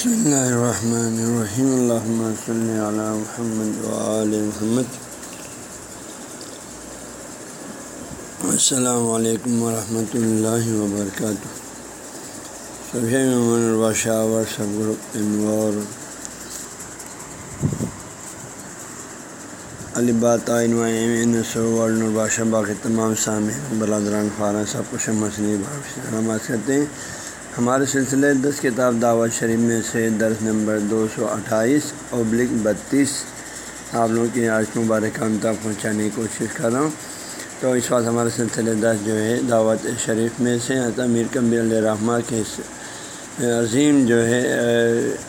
بسم اللہ الرحمن الرحیم الحمۃ صلی علی محمد محمد السلام علیکم ورحمۃ اللہ وبرکاتہ سبھی ممن الباشاور سب گروپ انور البات الباشہ باقی تمام سامع برادران فارغ سب کچھ مسئلہ سلامات کرتے ہیں ہمارے سلسلے دس کتاب دعوت شریف میں سے درس نمبر دو سو اٹھائیس ابلک بتیس آپ لوگوں کی آج مبارک تک پہنچانے کی کوشش کر رہا ہوں۔ تو اس وقت ہمارے سلسلے دس جو ہے دعوت شریف میں سے میر کمبی علیہ رحمٰ کے عظیم جو ہے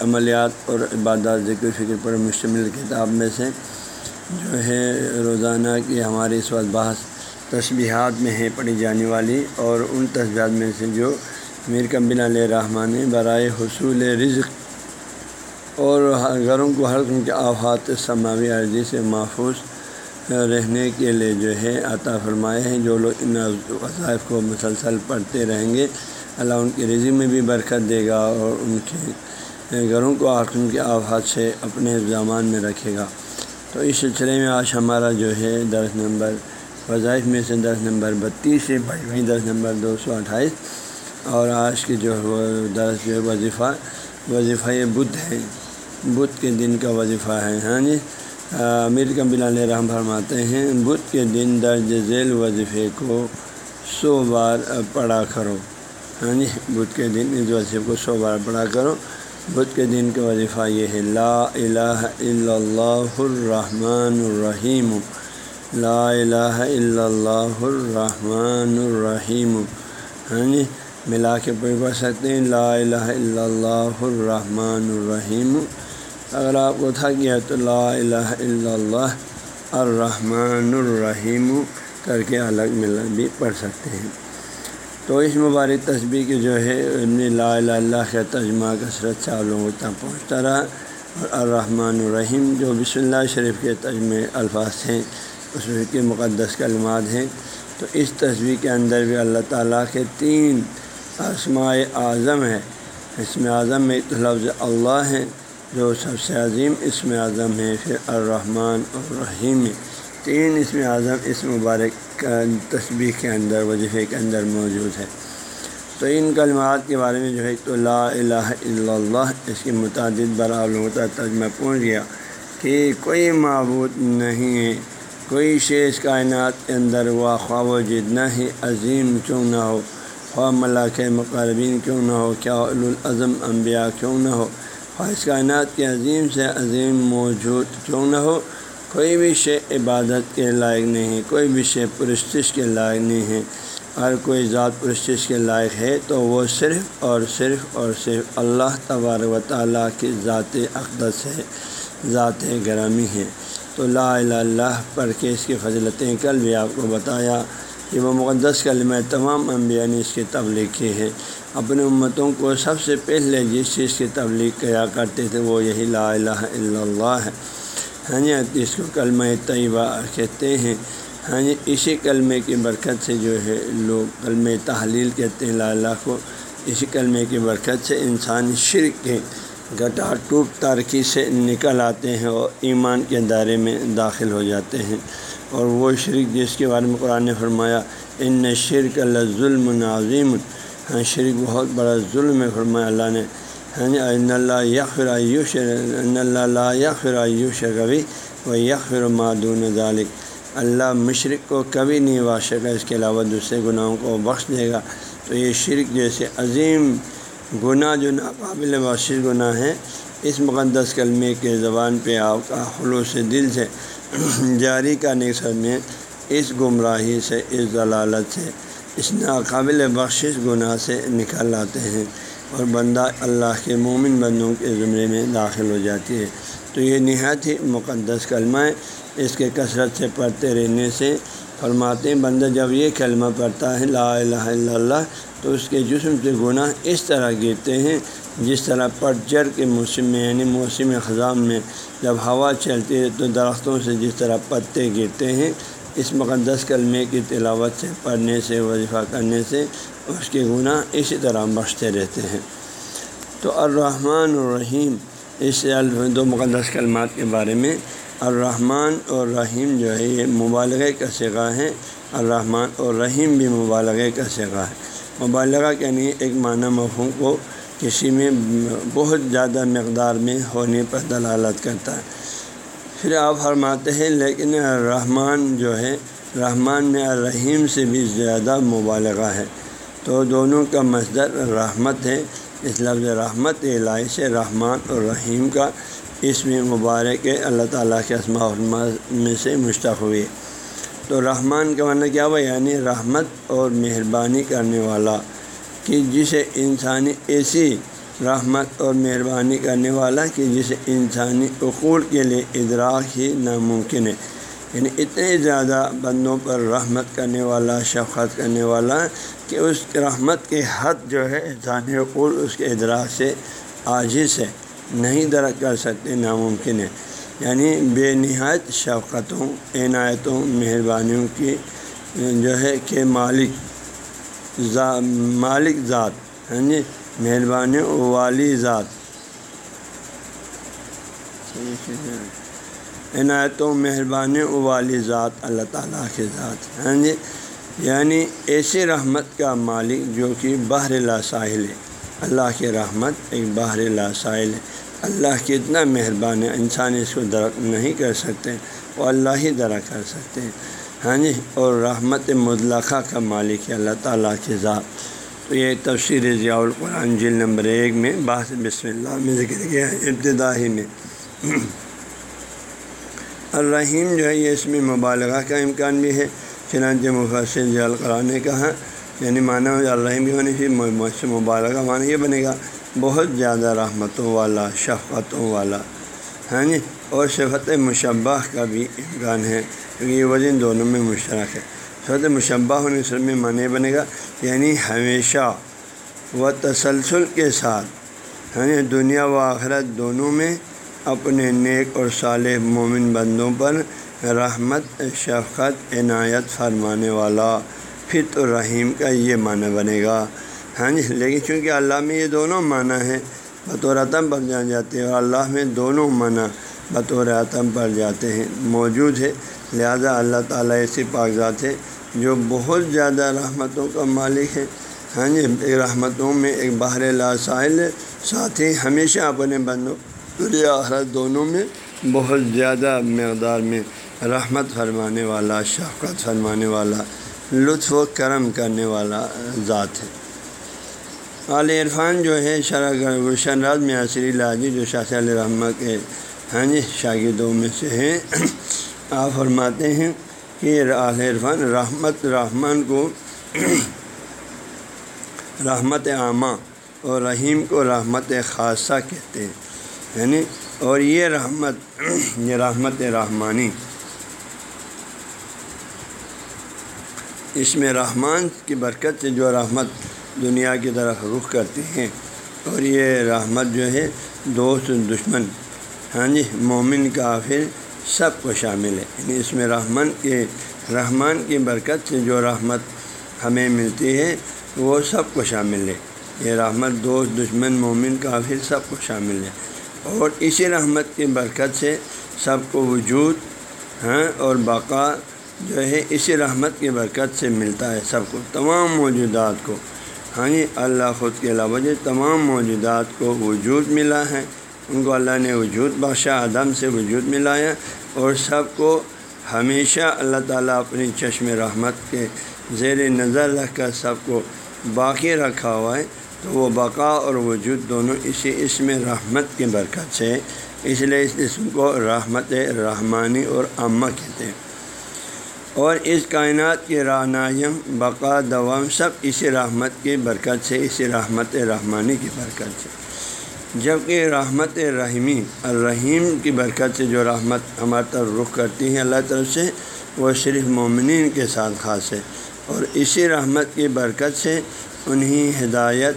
عملیات اور عبادات، ذکر فکر پر مشتمل کتاب میں سے جو ہے روزانہ کی ہماری اس وقت بحث تسبیحات میں ہے پڑھی جانے والی اور ان تسبیحات میں سے جو میر کمبن علیہ رحمٰن برائے حصول رزق اور گھروں کو ہر قسم کے آفات، سماوی عرضی سے محفوظ رہنے کے لیے جو ہے، عطا فرمائے ہیں۔ جو لوگ ان وظائف کو مسلسل پڑھتے رہیں گے، اللہ ان کے رزق میں بھی برکت دے گا اور ان کے گھروں کو ہر قسم کے آفات سے اپنے زامان میں رکھے گا۔ تو اس سلسلے میں آج ہمارا جو ہے درس نمبر، وظائف میں سے درس نمبر بتیس سے بھائی درس نمبر دو سو اٹھائیس۔ اور آج کی جو درس جو ہے وظیفہ وظیفہ یہ بدھ ہے۔ بدھ کے دن کا وظیفہ ہے ہاں جی؟ امیر کبل علیہ رحم فرماتے ہیں، بدھ کے دن درج ذیل وظیفے کو سو بار پڑھا کرو۔ ہاں جی؟ بدھ کے دن اس وظیفے کو سو بار پڑھا کرو۔ بدھ کے دن کا وظیفہ یہ ہے، لا الہ الا اللہ الرحمن الرحیم۔ لا الہ الا اللہ الرحمن الرحیم۔ ہاں جی؟ ملا کے پڑھ پڑھ سکتے ہیں لا الہ الا اللہ الرحمن الرحیم۔ اگر آپ کو تھا گیا تو لا الہ الا اللہ الرحمن الرحیم کر کے الگ ملا بھی پڑھ سکتے ہیں۔ تو اس مبارک تصویر کی جو ہے لا الہ اللہ کا ترجمہ، کثرت سے آپ لوگوں تک پہنچتا رہا۔ اور الرحمن الرحیم جو بسم اللہ شریف کے ترجمے الفاظ ہیں، اس کے مقدس کلمات ہیں۔ تو اس تصویر کے اندر بھی اللہ تعالیٰ کے تین اسماء اعظم ہے۔ اسم اعظم میں لفظ اللہ ہے، جو سب سے عظیم اسم اعظم ہے۔ پھر الرحمن الرحیم تین اسم اعظم اس مبارک تصویر کے اندر، وظیفے کے اندر موجود ہے۔ تو ان کلمات کے بارے میں جو ہے تو لا الہ الا اللہ، اس کی متعدد برا تک ترجمہ پہنچ گیا کہ کوئی معبود نہیں ہے، کوئی شیش کائنات کے اندر وہ خواب و جتنا ہی عظیم کیوں نہ ہو۔ خواہ ملاک مقربین کیوں نہ ہو، کیا الاظم انبیاء کیوں نہ ہو؟ خواہ اس کائنات کے عظیم سے عظیم موجود کیوں نہ ہو؟ کوئی بھی شے عبادت کے لائق نہیں ہے کوئی بھی شے پرستش کے لائق نہیں ہے۔ اگر کوئی ذات پرستش کے لائق ہے تو وہ صرف اور صرف اور صرف اللہ تبار و تعالیٰ کی ذات اقدس ہے، ذات گرامی ہے۔ تو لا الہ اللہ پڑھ کے اس کی فضلتیں کل بھی آپ کو بتایا۔ یہ وہ مقدس کلمہ تمام انبیاء نے اس کی تبلیغ کی ہے۔ اپنے امتوں کو سب سے پہلے جس چیز کی تبلیغ کیا کرتے تھے وہ یہی لا الہ الا اللہ ہے۔ ہاں جی اس کو کلمہ طیبہ کہتے ہیں۔ ہاں جی اسی کلمے کی برکت سے جو ہے لوگ کلمہ تحلیل کہتے ہیں، لا الہ کو۔ اسی کلمے کی برکت سے انسان شرک کے گٹا ٹوپ تارکی سے نکل آتے ہیں اور ایمان کے دائرے میں داخل ہو جاتے ہیں۔ اور وہ شرک جس کے بارے میں قرآن نے فرمایا، ان شرک اللہ ظلم نظیم ہاں شرک بہت بڑا ظلم ہے، فرمایا اللہ نے۔ ہاں ان اللہ یکفر ایوش ان اللہ یکفر ایوش کبھی وہ یکفر معدون ذالک۔ اللہ مشرق کو کبھی نہیں واشے گا، اس کے علاوہ دوسرے گناہوں کو بخش دے گا۔ تو یہ شرک جیسے عظیم گناہ جو ناقابل بخش گناہ ہے اس مقدس کلمے کے زبان پہ آپ کا خلوص دل سے جاری کرنے سر میں اس گمراہی سے، اس ضلالت سے، اس ناقابل بخشش گناہ سے نکل آتے ہیں اور بندہ اللہ کے مومن بندوں کے زمرے میں داخل ہو جاتی ہے۔ تو یہ نہایت ہی مقدس کلمہ ہے۔ اس کے کثرت سے پڑھتے رہنے سے فرماتے ہیں، بندہ جب یہ کلمہ پڑھتا ہے، لا الہ الا اللہ، تو اس کے جسم سے گناہ اس طرح گرتے ہیں جس طرح پٹجر کے موسم میں یعنی موسم خزاں میں جب ہوا چلتی ہے تو درختوں سے جس طرح پتے گرتے ہیں، اس مقدس کلمے کی تلاوت سے، پڑھنے سے، وظیفہ کرنے سے اس کے گناہ اسی طرح بچتے رہتے ہیں۔ تو الرحمن الرحیم، اس دو مقدس کلمات کے بارے میں۔ الرحمن اور رحیم جو ہے، یہ مبالغے کا سگا ہے۔ الرحمن اور رحیم بھی مبالغے کا سگا ہے۔ مبالغہ یعنی ایک معنی مفہوم کو کسی میں بہت زیادہ مقدار میں ہونے پر دلالت کرتا ہے۔ پھر آپ فرماتے ہیں، لیکن رحمان جو ہے، رحمان میں الرحیم سے بھی زیادہ مبالغہ ہے۔ تو دونوں کا مصدر رحمت ہے۔ اس لفظ رحمت الہی سے رحمان اور رحیم کا اس میں مبارک اللہ تعالیٰ کے اسماء میں سے مشتق ہوئی تو رحمان کا معنی کیا ہوا؟ یعنی رحمت اور مہربانی کرنے والا۔ کہ جسے انسانی ایسی رحمت اور مہربانی کرنے والا کہ جسے انسانی اقول کے لیے ادراک ہی ناممکن ہے۔ یعنی اتنے زیادہ بندوں پر رحمت کرنے والا، شفقت کرنے والا کہ اس رحمت کے حد جو ہے انسانی اقول اس کے ادراک سے عاجز ہے، نہیں درک کر سکتے، ناممکن ہے۔ یعنی بے نہایت شفقتوں، عنایتوں، مہربانیوں کی جو ہے کہ مالک مالک ذات ہاں جی مہربانی والی ذات۔ عنایت و مہربانی والی ذات، اللہ تعالیٰ کے ذات ہاں جی یعنی ایسی رحمت کا مالک جو کہ بحر لا ساحل ہے۔ اللہ کی رحمت ایک بحر لا ساحل ہے۔ اللہ کی اتنا مہربانی، انسان اس کو درک نہیں کر سکتے، وہ اللہ ہی درک کر سکتے ہیں۔ ہاں جی اور رحمت مطلقہ کا مالک ہے، اللہ تعالیٰ کے ذات۔ تو یہ تفسیر ضیاء القرآن جل نمبر ایک میں باس بسم اللہ میں ذکر کیا ہے، ابتدائی میں۔ الرحیم جو ہے، یہ اس میں مبالغہ کا امکان بھی ہے، چنانچہ مفسر ضیاء القرآن نے کہا یعنی معنی الرحیم بھی ہونے سے مبالغہ معنی یہ بنے گا، بہت زیادہ رحمتوں والا، شفقتوں والا۔ ہاں جی اور صفت مشبہ کا بھی امکان ہے، کیونکہ یہ وزن دونوں میں مشترک ہے۔ صفت مشبہ ہونے سے میں معنی بنے گا یعنی ہمیشہ و تسلسل کے ساتھ۔ یعنی دنیا و آخرت دونوں میں اپنے نیک اور صالح مومن بندوں پر رحمت، شفقت، عنایت فرمانے والا فط الرحیم کا یہ معنی بنے گا۔ ہاں جی لیکن چونکہ اللہ میں یہ دونوں معنی ہیں بطور عتم پر جان جاتے ہیں اور اللہ میں دونوں معنی بطور عتم پر جاتے ہیں، موجود ہے۔ لہذا اللہ تعالیٰ ایسی کاغذات ہے جو بہت زیادہ رحمتوں کا مالک ہے ہاں جی رحمتوں میں ایک باہر لا سائل ساتھ ہی ہمیشہ اپنے بندوں آخرت دونوں میں بہت زیادہ مقدار میں رحمت فرمانے والا، شفقت فرمانے والا، لطف و کرم کرنے والا ذات ہے۔ عال عرفان جو ہے، شرح گلشن راز میں عصری لاجی جو شاہ علیہ رحمہ کے ہاں جی شاگردوں میں سے ہیں۔ آپ فرماتے ہیں کہ عال عرفان رحمت، رحمان کو رحمت عامہ اور رحیم کو رحمت خاصہ کہتے ہیں یعنی اور یہ رحمت یہ رحمت رحمانی۔ اس میں رحمان کی برکت سے جو رحمت دنیا کی طرف رخ کرتے ہیں اور یہ رحمت جو ہے، دوست، دشمن ہاں جی مومن، کافر، سب کو شامل ہے۔ یعنی اس میں رحمان کے، رحمان کی برکت سے جو رحمت ہمیں ملتی ہے، وہ سب کو شامل ہے۔ یہ رحمت، دوست، دشمن، مومن، کافر، سب کو شامل ہے۔ اور اسی رحمت کی برکت سے سب کو وجود ہاں اور بقا جو ہے، اسی رحمت کی برکت سے ملتا ہے سب کو، تمام موجودات کو۔ ہاں جی اللہ خود کے علاوہ جو تمام موجودات کو وجود ملا ہے، ان کو اللہ نے وجود بادشاہ عدم سے وجود ملایا اور سب کو ہمیشہ اللہ تعالیٰ اپنی چشم رحمت کے زیر نظر رکھ کر سب کو باقی رکھا ہوا ہے۔ تو وہ بقا اور وجود دونوں اسی اسم رحمت کی برکت سے، اس لیے اس اسم کو رحمت رحمانی اور عامہ کہتے ہیں۔ اور اس کائنات کی رہنائم بقا، دوام، سب اسی رحمت کی برکت سے، اسی رحمت رحمانی کی برکت سے۔ جبکہ رحمت رحمی الرحیم کی برکت سے جو رحمت ہمارے طرف رخ کرتی ہے اللہ طرف سے، وہ صرف مومنین کے ساتھ خاص ہے۔ اور اسی رحمت کی برکت سے انہیں ہدایت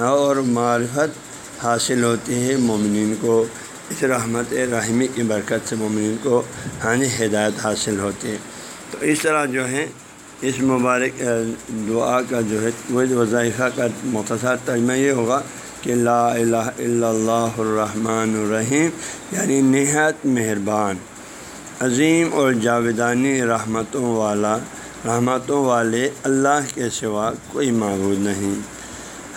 اور معرفت حاصل ہوتی ہے مومنین کو۔ اس رحمت رحمی کی برکت سے مومنین کو ہاں جی، ہدایت حاصل ہوتی ہے۔ تو اس طرح جو ہے اس مبارک دعا کا جو ہے وہ وظائفہ کا مختصر ترجمہ یہ ہوگا کہ لا الہ الا اللہ الرحمن الرحیم یعنی نہایت مہربان، عظیم اور جاویدانی رحمتوں والا، رحمتوں والے اللہ کے سوا کوئی معبود نہیں۔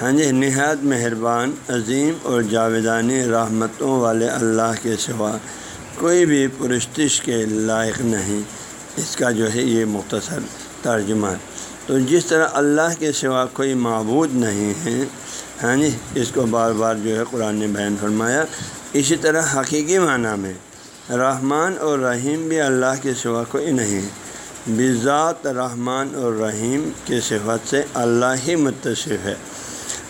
ہاں جی نہایت مہربان، عظیم اور جاویدانی رحمتوں والے اللہ کے سوا کوئی بھی پرستش کے لائق نہیں۔ اس کا جو ہے یہ مختصر ترجمہ۔ تو جس طرح اللہ کے سوا کوئی معبود نہیں ہے ہاں جی اس کو بار بار جو ہے قرآن نے بیان فرمایا، اسی طرح حقیقی معنی میں رحمان اور رحیم بھی اللہ کے سوا کوئی نہیں۔ بذات رحمان اور رحیم کے صفت سے اللہ ہی متصف ہے۔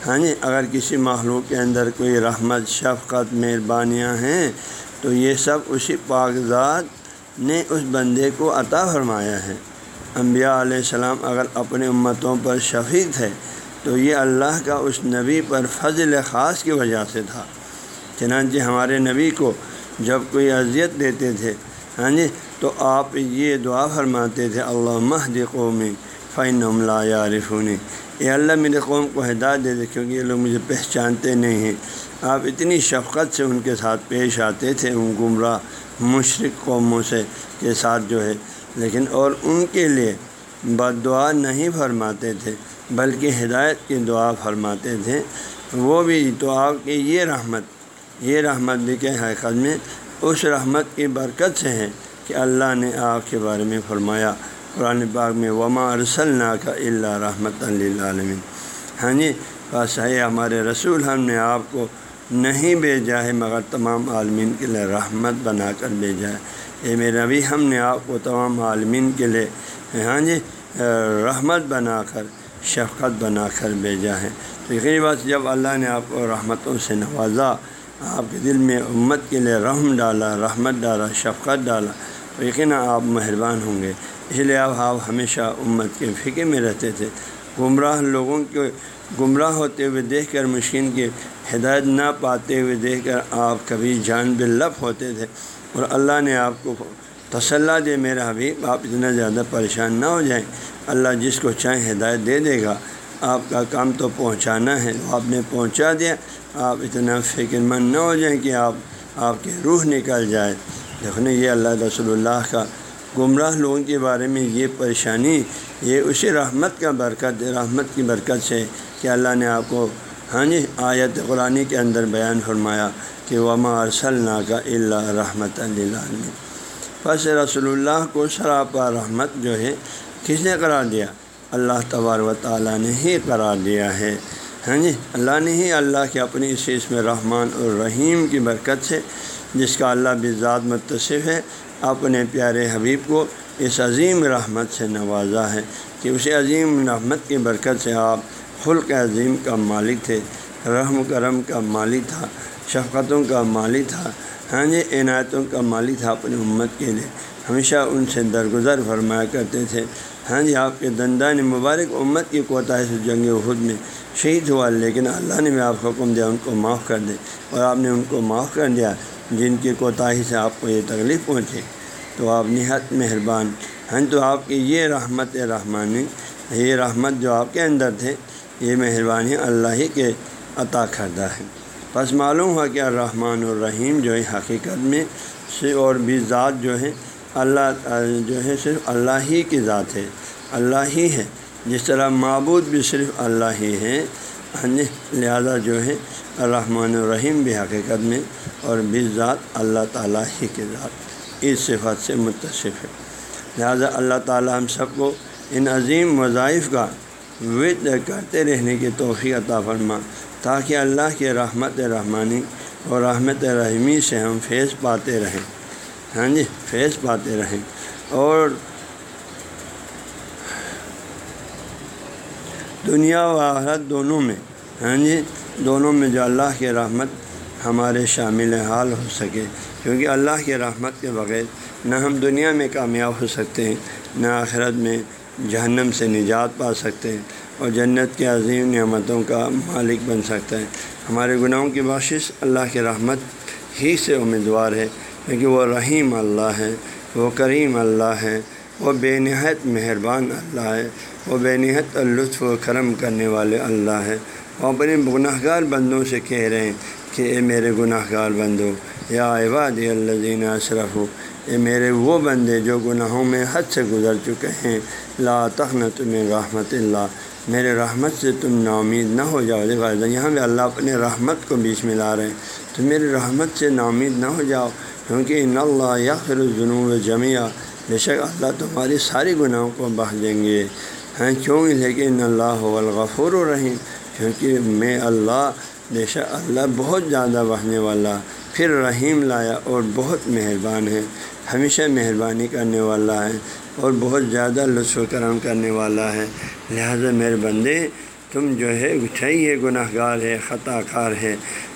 ہاں جی اگر کسی معلوم کے اندر کوئی رحمت، شفقت، مہربانیاں ہیں، تو یہ سب اسی کاغذات نے اس بندے کو عطا فرمایا ہے۔ انبیاء علیہ السلام اگر اپنے امتوں پر شفیق تھے، تو یہ اللہ کا اس نبی پر فضل خاص کی وجہ سے تھا۔ چنانچہ ہمارے نبی کو جب کوئی اذیت دیتے تھے ہاں جی تو آپ یہ دعا فرماتے تھے اللہ مہد قومی فین لا یارفونی اے اللہ میرے قوم کو ہدایت دے دے، کیونکہ یہ لوگ مجھے پہچانتے نہیں ہیں۔ آپ اتنی شفقت سے ان کے ساتھ پیش آتے تھے ان گمراہ مشرق قوموں سے کے ساتھ جو ہے، لیکن اور ان کے لیے بد دعا نہیں فرماتے تھے، بلکہ ہدایت کی دعا فرماتے تھے۔ وہ بھی تو آپ کی یہ رحمت یہ رحمت بھی کہ حقیقت میں، اس رحمت کی برکت سے ہے کہ اللہ نے آپ کے بارے میں فرمایا۔ قرآن پاک میں وما ارسل کا اللہ رحمت عالمین ہاں جی بس ہے، ہمارے رسول ہم نے آپ کو نہیں بھیجا ہے، مگر تمام عالمین کے لیے رحمت بنا کر بھیجا ہے۔ اے میرا بھی ہم نے آپ کو تمام عالمین کے لیے ہاں جی رحمت بنا کر، شفقت بنا کر بھیجا ہے۔ تو یقینی بات، جب اللہ نے آپ کو رحمتوں سے نوازا، آپ کے دل میں امت کے لیے رحم ڈالا، رحمت ڈالا، شفقت ڈالا، تو یقیناً آپ مہربان ہوں گے۔ اس لیے آپ آپ ہمیشہ امت کے فکر میں رہتے تھے۔ گمراہ لوگوں کے، گمراہ ہوتے ہوئے دیکھ کر مشکل کے ہدایت نہ پاتے ہوئے دیکھ کر آپ کبھی جان بلف ہوتے تھے اور اللہ نے آپ کو تسلّہ دے میرا حبیب، آپ اتنا زیادہ پریشان نہ ہو جائیں۔ اللہ جس کو چاہیں ہدایت دے دے گا۔ آپ کا کام تو پہنچانا ہے، آپ نے پہنچا دیا۔ آپ اتنا فکر مند نہ ہو جائیں کہ آپ آپ کی روح نکل جائے۔ دیکھنے یہ اللہ رسول اللہ کا گمراہ لوگوں کے بارے میں یہ پریشانی، یہ اسی رحمت کا برکت، رحمت کی برکت سے کہ اللہ نے آپ کو ہاں جی آیت قرآن کے اندر بیان فرمایا کہ وما ارسلنا کا اللہ رحمت اللہ پس رسول اللہ کو سراپا رحمت جو ہے، کس نے قرار دیا؟ اللہ تبار و تعالیٰ نے ہی قرار دیا ہے۔ ہاں جی اللہ نے ہی اللہ کے اپنی اس اس میں رحمان اور رحیم کی برکت سے، جس کا اللہ بھی متصف ہے، اپنے پیارے حبیب کو اس عظیم رحمت سے نوازا ہے کہ اسے عظیم رحمت کی برکت سے آپ خلق عظیم کا مالک تھے، رحم کرم کا مالک تھا، شفقتوں کا مالی تھا ہاں جی عنایتوں کا مالی تھا اپنی امت کے لیے۔ ہمیشہ ان سے درگزر فرمایا کرتے تھے۔ ہاں جی آپ کے دندان مبارک امت کی کوتاہی سے جنگ خود میں شہید ہوا، لیکن اللہ نے بھی آپ حکم دیا، ان کو معاف کر دے۔ اور آپ نے ان کو معاف کر دیا، جن کی کوتاہی سے آپ کو یہ تکلیف پہنچے تو آپ نہایت مہربان۔ ہاں جی، تو آپ کی یہ رحمت رحمانی، یہ رحمت جو آپ کے اندر تھے یہ مہربانی اللہ ہی کے عطا کردہ ہے۔ بس معلوم ہوا کہ الرحمن الرحیم جو ہے حقیقت میں سے اور بھی ذات جو ہے اللہ، جو ہے صرف اللہ ہی کی ذات ہے، اللہ ہی ہے۔ جس طرح معبود بھی صرف اللہ ہی ہے یعنی لہذا جو ہے الرحمن الرحیم بھی حقیقت میں اور بھی ذات اللہ تعالیٰ ہی کی ذات، اس صفت سے متصف ہے۔ لہذا اللہ تعالیٰ ہم سب کو ان عظیم وظائف کا ود کرتے رہنے کی توفیق عطا فرما، تاکہ اللہ کے رحمت رحمانی اور رحمت رحمی سے ہم فیض پاتے رہیں۔ ہاں جی فیض پاتے رہیں۔ اور دنیا و آخرت دونوں میں ہاں جی دونوں میں جو اللہ کی رحمت ہمارے شامل حال ہو سکے، کیونکہ اللہ کی رحمت کے بغیر نہ ہم دنیا میں کامیاب ہو سکتے ہیں، نہ آخرت میں جہنم سے نجات پا سکتے ہیں اور جنت کے عظیم نعمتوں کا مالک بن سکتا ہے ہمارے گناہوں کی بخشش اللہ کے رحمت ہی سے امیدوار ہے، کیونکہ وہ رحیم اللہ ہے، وہ کریم اللہ ہے، وہ بے نہایت مہربان اللہ ہے، وہ بے نہایت لطف و کرم کرنے والے اللہ ہے۔ وہ اپنے گناہ گار بندوں سے کہہ رہے ہیں کہ اے میرے گناہ گار بندو، یا عباد الذین اشرف ہو اے میرے وہ بندے جو گناہوں میں حد سے گزر چکے ہیں، لا تخنت میں رحمت اللہ۔ میرے رحمت سے تم نا امید نہ ہو جاؤ دیکھا یہاں بھی اللہ اپنے رحمت کو بیچ میں لا رہے ہیں۔ تو میری رحمت سے نا امید نہ ہو جاؤ، کیونکہ ان اللہ یا خر الجنوب جمعہ بے شک اللہ تمہاری ساری گناہوں کو بہ دیں گے۔ ہیں کیوں؟ لیکن اللہ الغفور الرحیم۔ کیونکہ میں اللہ، بے شک اللہ بہت زیادہ بہنے والا، پھر رحیم لایا اور بہت مہربان ہے۔ ہمیشہ مہربانی کرنے والا ہے اور بہت زیادہ لطف و کرم کرنے والا ہے۔ لہذا میرے بندے، تم جو ہے اچھائی ہے گناہ گار ہے، خطا کار ہے۔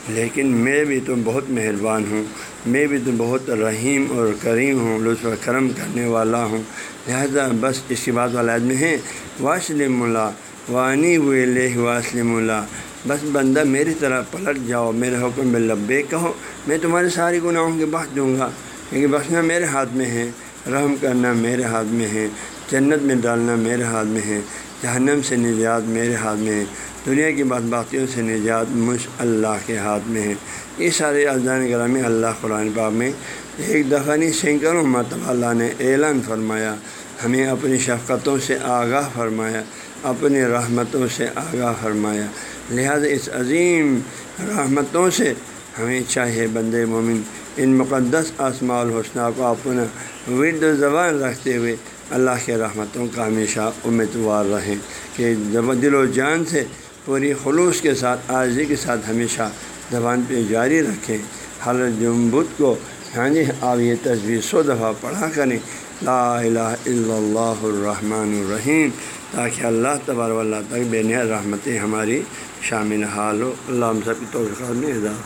لیکن میں بھی تو بہت مہربان ہوں۔ میں بھی تو بہت رحیم اور کریم ہوں، لطف و کرم کرنے والا ہوں۔ لہذا بس اس کی بات والا میں ہے، واسلم اللہ، وانی ویلِ واسلم اللہ۔ بس بندہ میری طرح پلٹ جاؤ، میرے حکم میں لبے کہو، میں تمہارے ساری گناہوں کے بخش دوں گا۔ کیونکہ بخشنا میرے ہاتھ میں ہے، رحم کرنا میرے ہاتھ میں ہے، جنت میں ڈالنا میرے ہاتھ میں ہے، جہنم سے نجات میرے ہاتھ میں ہے، دنیا کی بات باقیوں سے نجات مجھ اللہ کے ہاتھ میں ہے۔ یہ سارے اذان گرامی اللہ قرآن پاک میں ایک دفعہ نہیں، سینکڑوں مرتبہ اللہ نے اعلان فرمایا۔ ہمیں اپنی شفقتوں سے آگاہ فرمایا، اپنی رحمتوں سے آگاہ فرمایا۔ لہذا اس عظیم رحمتوں سے ہمیں چاہیے بند مومن ان مقدس آسماء الحسنہ کو اپنا ورد زبان رکھتے ہوئے اللہ کے رحمتوں کا ہمیشہ امیدوار رہیں کہ دل و جان سے پوری خلوص کے ساتھ، عارضی کے ساتھ ہمیشہ زبان پہ جاری رکھیں۔ حضرت جمبد کو ہاں جی آپ یہ تصویر سو دفعہ پڑھا کریں۔ لا الہ الا اللہ الرحمن الرحیم۔ تاکہ اللہ تبار اللہ تک بے نہایت رحمتیں ہماری شامل حال ہو۔ اللہ ہم سب کی توفیقات میں اضافہ